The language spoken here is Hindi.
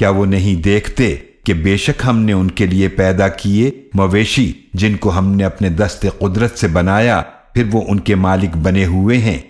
क्या वो नहीं देखते कि बेशक हमने उनके लिए पैदा किए मवेशी, जिनको हमने अपने दस्ते कुदरत से बनाया, फिर वो उनके मालिक बने हुए हैं?